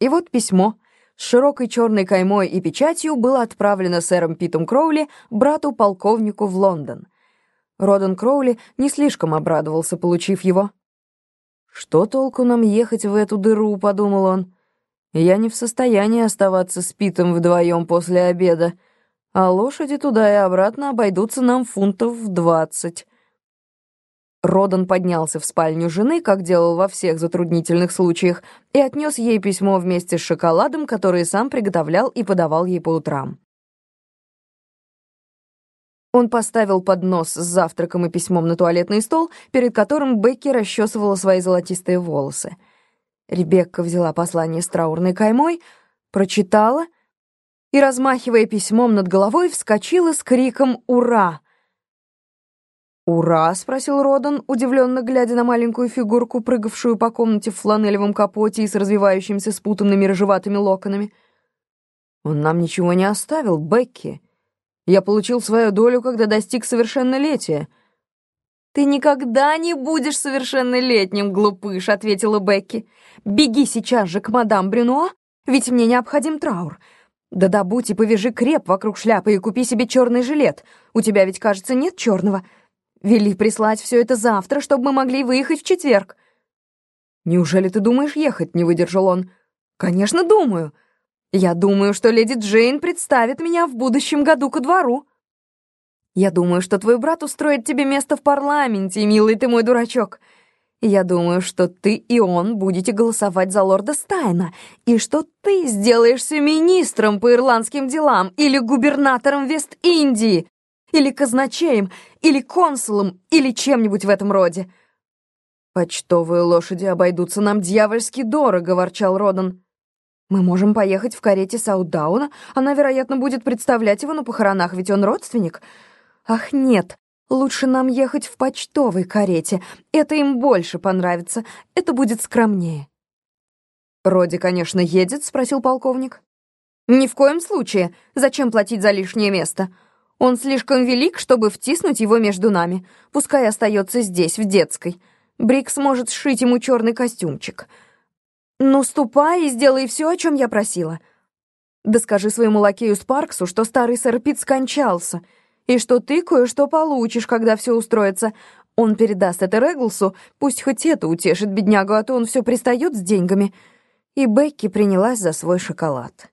И вот письмо с широкой черной каймой и печатью было отправлено сэром Питом Кроули, брату-полковнику в Лондон. Родан Кроули не слишком обрадовался, получив его. «Что толку нам ехать в эту дыру?» — подумал он. «Я не в состоянии оставаться с Питом вдвоем после обеда, а лошади туда и обратно обойдутся нам фунтов в двадцать». Родан поднялся в спальню жены, как делал во всех затруднительных случаях, и отнес ей письмо вместе с шоколадом, который сам приготовлял и подавал ей по утрам. Он поставил поднос с завтраком и письмом на туалетный стол, перед которым Бекки расчесывала свои золотистые волосы. Ребекка взяла послание с траурной каймой, прочитала и, размахивая письмом над головой, вскочила с криком «Ура!». «Ура!» — спросил Родан, удивленно глядя на маленькую фигурку, прыгавшую по комнате в фланелевом капоте и с развивающимися спутанными рыжеватыми локонами. «Он нам ничего не оставил, Бекки. Я получил свою долю, когда достиг совершеннолетия». «Ты никогда не будешь совершеннолетним, глупыш», — ответила Бекки. «Беги сейчас же к мадам Брюнуа, ведь мне необходим траур. Да добудь и повяжи креп вокруг шляпы и купи себе черный жилет. У тебя ведь, кажется, нет черного». Вели прислать все это завтра, чтобы мы могли выехать в четверг». «Неужели ты думаешь ехать?» — не выдержал он. «Конечно, думаю. Я думаю, что леди Джейн представит меня в будущем году ко двору. Я думаю, что твой брат устроит тебе место в парламенте, милый ты мой дурачок. Я думаю, что ты и он будете голосовать за лорда Стайна, и что ты сделаешься министром по ирландским делам или губернатором Вест-Индии или казначеем, или консулом, или чем-нибудь в этом роде. «Почтовые лошади обойдутся нам дьявольски дорого», — ворчал Родан. «Мы можем поехать в карете Саудауна, она, вероятно, будет представлять его на похоронах, ведь он родственник. Ах, нет, лучше нам ехать в почтовой карете, это им больше понравится, это будет скромнее». «Роди, конечно, едет?» — спросил полковник. «Ни в коем случае. Зачем платить за лишнее место? Он слишком велик, чтобы втиснуть его между нами. Пускай остается здесь, в детской. Брик сможет сшить ему черный костюмчик. Ну, ступай и сделай все, о чем я просила. Да скажи своему лакею Спарксу, что старый сэр Пит скончался, и что ты кое-что получишь, когда все устроится. Он передаст это Реглсу, пусть хоть это утешит беднягу, а то он все пристает с деньгами. И Бекки принялась за свой шоколад.